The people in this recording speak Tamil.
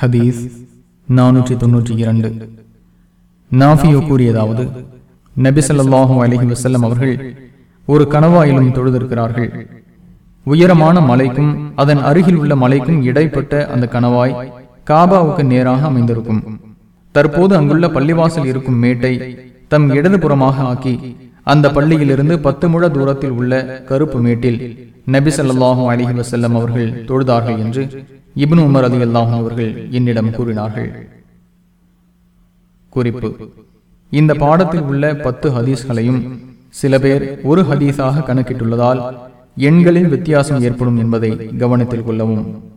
ஹதீஸ் நானூற்றி தொன்னூற்றி இரண்டு. நாஃபியோ கூறியதாவது நபி அலஹி வசல்லம் அவர்கள் ஒரு கணவாயிலும் தொழுதிருக்கிறார்கள். உயரமான மலைக்கும் அதன் அருகில் உள்ள மலைக்கும் இடைப்பட்ட அந்த கணவாய் காபாவுக்கு நேராக அமைந்திருக்கும். தற்போது அங்குள்ள பள்ளிவாசல் இருக்கும் மேட்டை தம் இடதுபுறமாக ஆக்கி அந்த பள்ளியிலிருந்து பத்து முழ தூரத்தில் உள்ள கருப்பு மேட்டில் நபி ஸல்லல்லாஹு அலைஹி வஸல்லம் அவர்கள் தொழுதார்கள் என்று இப்னு உமர் அலி அல்லாஹும் அவர்கள் என்னிடம் கூறினார்கள். குறிப்பு இந்த பாடத்தில் உள்ள பத்து ஹதீஸ்களையும் சில பேர் ஒரு ஹதீஸாக கணக்கிட்டுள்ளதால் எண்களில் வித்தியாசம் ஏற்படும் என்பதை கவனத்தில் கொள்ளவும்.